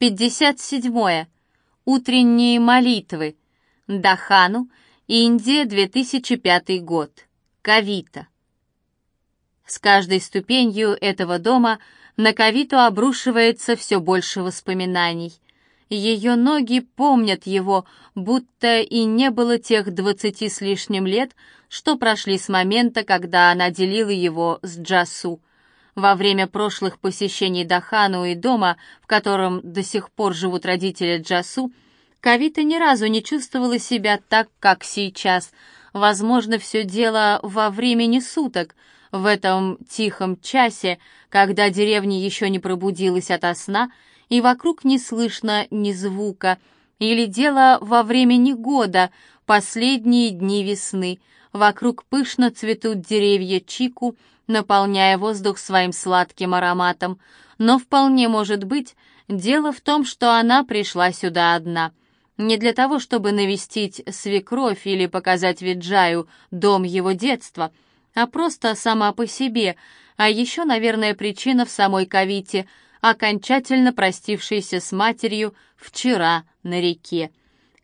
57. Утренние молитвы. Дахану, Индия, 2005 год. Кавита. С каждой ступенью этого дома на Кавиту обрушивается все больше воспоминаний. Ее ноги помнят его, будто и не было тех двадцати с лишним лет, что прошли с момента, когда она делила его с Джасу. Во время прошлых посещений Дахану и дома, в котором до сих пор живут родители Джасу, Кавита ни разу не чувствовала себя так, как сейчас. Возможно, все дело во времени суток — в этом тихом часе, когда деревня еще не пробудилась ото сна, и вокруг не слышно ни звука, или дело во времени года, последние дни весны, вокруг пышно цветут деревья чику, наполняя воздух своим сладким ароматом, но вполне может быть, дело в том, что она пришла сюда одна — не для того, чтобы навестить свекровь или показать Виджаю дом его детства — а просто сама по себе, а еще, наверное, причина в самой Кавите, окончательно простившейся с матерью вчера на реке.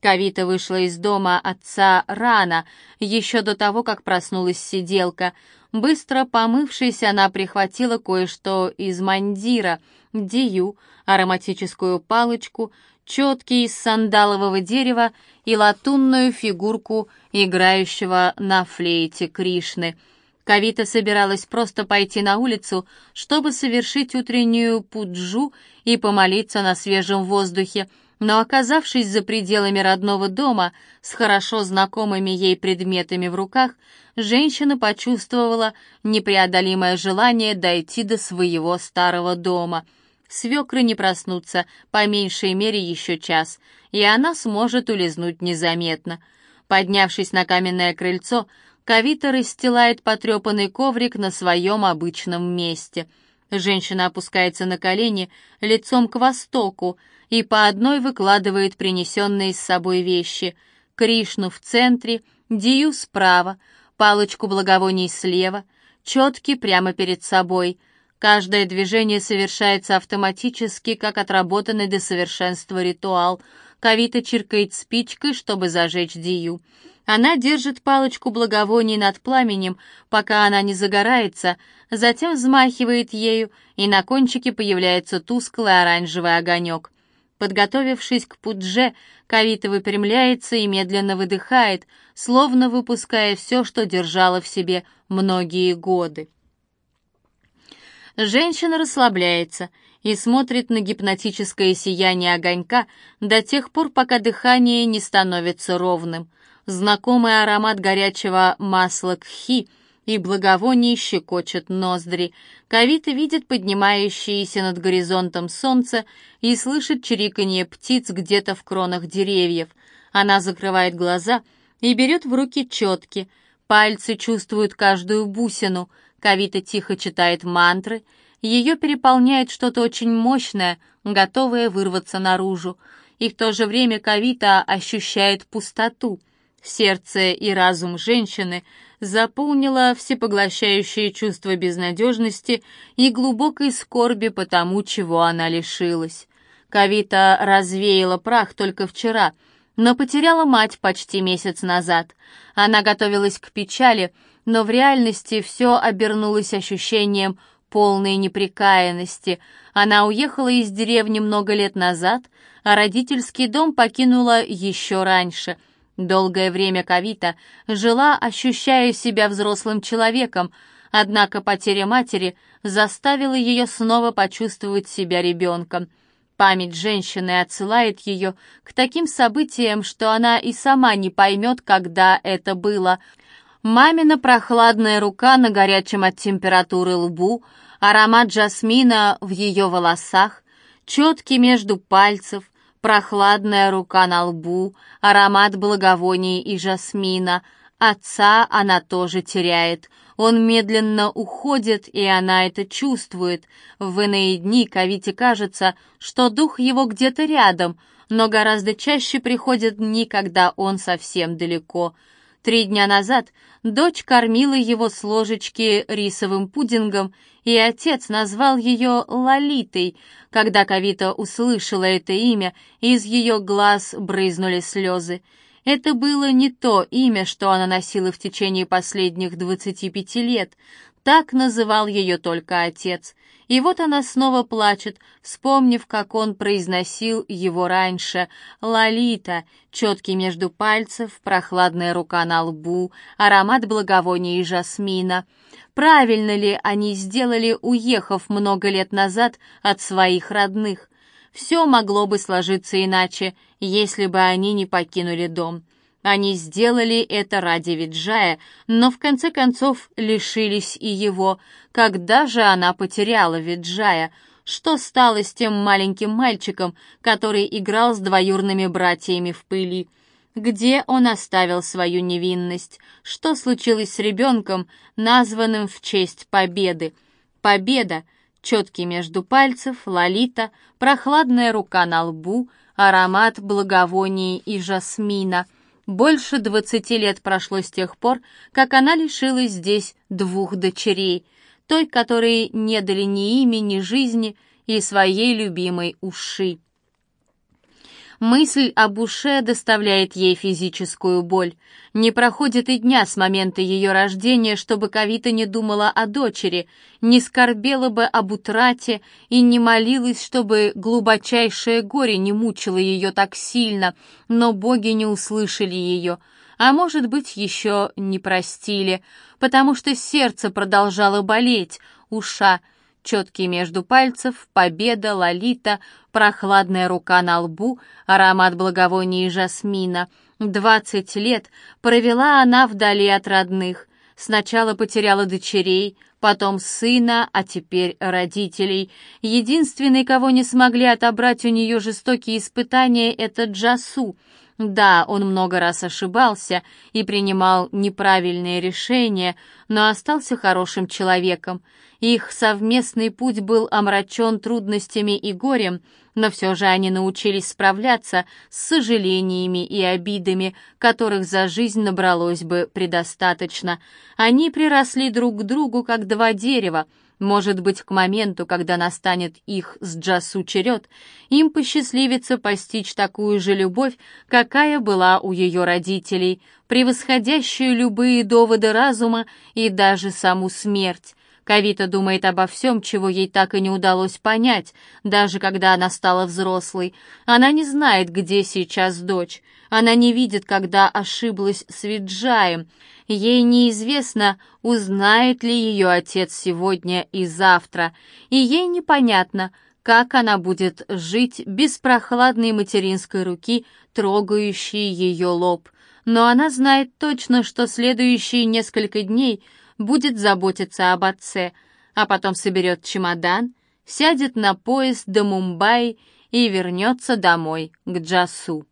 Кавита вышла из дома отца рано, еще до того, как проснулась сиделка. Быстро помывшись, она прихватила кое-что из мандира, дию, ароматическую палочку, четкий из сандалового дерева и латунную фигурку играющего на флейте Кришны — Кавита собиралась просто пойти на улицу, чтобы совершить утреннюю пуджу и помолиться на свежем воздухе, но, оказавшись за пределами родного дома с хорошо знакомыми ей предметами в руках, женщина почувствовала непреодолимое желание дойти до своего старого дома. Свекры не проснутся, по меньшей мере еще час, и она сможет улизнуть незаметно. Поднявшись на каменное крыльцо, Кавита расстилает потрепанный коврик на своем обычном месте. Женщина опускается на колени лицом к востоку и по одной выкладывает принесенные с собой вещи. Кришну в центре, Дию справа, палочку благовоний слева, четки прямо перед собой. Каждое движение совершается автоматически, как отработанный до совершенства ритуал. Кавита чиркает спичкой, чтобы зажечь Дию. Она держит палочку благовоний над пламенем, пока она не загорается, затем взмахивает ею, и на кончике появляется тусклый оранжевый огонек. Подготовившись к пудже, Кавита выпрямляется и медленно выдыхает, словно выпуская все, что держала в себе многие годы. Женщина расслабляется и смотрит на гипнотическое сияние огонька до тех пор, пока дыхание не становится ровным. Знакомый аромат горячего масла кхи и благовоний щекочет ноздри. Кавита видит поднимающееся над горизонтом солнце и слышит чириканье птиц где-то в кронах деревьев. Она закрывает глаза и берет в руки четки. Пальцы чувствуют каждую бусину. Кавита тихо читает мантры. Ее переполняет что-то очень мощное, готовое вырваться наружу. И в то же время Кавита ощущает пустоту — Сердце и разум женщины заполнило всепоглощающее чувство безнадежности и глубокой скорби по тому, чего она лишилась. Кавита развеяла прах только вчера, но потеряла мать почти месяц назад. Она готовилась к печали, но в реальности все обернулось ощущением полной неприкаянности. Она уехала из деревни много лет назад, а родительский дом покинула еще раньше — Долгое время Кавита жила, ощущая себя взрослым человеком, однако потеря матери заставила ее снова почувствовать себя ребенком. Память женщины отсылает ее к таким событиям, что она и сама не поймет, когда это было. Мамина прохладная рука на горячем от температуры лбу, аромат жасмина в ее волосах, четкий между пальцев — прохладная рука на лбу, аромат благовоний и жасмина. Отца она тоже теряет. Он медленно уходит, и она это чувствует. В иные дни Кавите кажется, что дух его где-то рядом, но гораздо чаще приходят дни, когда он совсем далеко. Три дня назад дочь кормила его с ложечки рисовым пудингом, и отец назвал ее Лолитой. Когда Кавита услышала это имя, из ее глаз брызнули слезы. Это было не то имя, что она носила в течение последних двадцати пяти лет. Так называл ее только отец. И вот она снова плачет, вспомнив, как он произносил его раньше. «Лолита», четкий между пальцев, прохладная рука на лбу, аромат благовония и жасмина. Правильно ли они сделали, уехав много лет назад от своих родных? Все могло бы сложиться иначе, если бы они не покинули дом. Они сделали это ради Виджая, но в конце концов лишились и его. Когда же она потеряла Виджая? Что стало с тем маленьким мальчиком, который играл с двоюрными братьями в пыли? Где он оставил свою невинность? Что случилось с ребенком, названным в честь победы? Победа, четкий между пальцев, лолита, прохладная рука на лбу, аромат благовоний и жасмина — больше двадцати лет прошло с тех пор, как она лишилась здесь двух дочерей, той, которой не дали ни имени, ни жизни, и своей любимой Уши. Мысль об Уше доставляет ей физическую боль. Не проходит и дня с момента ее рождения, чтобы Кавита не думала о дочери, не скорбела бы об утрате и не молилась, чтобы глубочайшее горе не мучило ее так сильно, но боги не услышали ее, а может быть, еще не простили, потому что сердце продолжало болеть, уша — четкий между пальцев, победа, лолита, прохладная рука на лбу, аромат благовония и жасмина. Двадцать лет провела она вдали от родных. Сначала потеряла дочерей, потом сына, а теперь родителей. Единственный, кого не смогли отобрать у нее жестокие испытания, это Джасу — да, он много раз ошибался и принимал неправильные решения, но остался хорошим человеком. Их совместный путь был омрачен трудностями и горем, но все же они научились справляться с сожалениями и обидами, которых за жизнь набралось бы предостаточно. Они приросли друг к другу, как два дерева, может быть, к моменту, когда настанет их с Джасу черед, им посчастливится постичь такую же любовь, какая была у ее родителей, превосходящую любые доводы разума и даже саму смерть. Кавита думает обо всем, чего ей так и не удалось понять, даже когда она стала взрослой. Она не знает, где сейчас дочь. Она не видит, когда ошиблась с Виджаем. Ей неизвестно, узнает ли ее отец сегодня и завтра. И ей непонятно, как она будет жить без прохладной материнской руки, трогающей ее лоб. Но она знает точно, что следующие несколько дней — будет заботиться об отце, а потом соберет чемодан, сядет на поезд до Мумбаи и вернется домой, к Джасу.